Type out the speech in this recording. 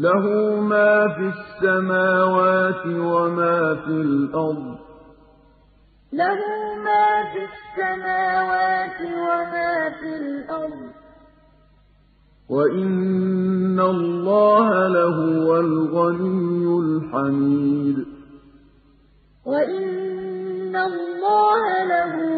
لَهُ مَا فِي السَّمَاوَاتِ وَمَا فِي الْأَرْضِ ۗ. وَإِنَّ اللَّهَ لَهُوَ الْغَنِيُّ الْحَمِيدُ لَهُ مَا فِي السَّمَاوَاتِ وَمَا فِي الْأَرْضِ ۗ. وَإِنَّ اللَّهَ لَهُوَ الْغَنِيُّ الْحَمِيدُ.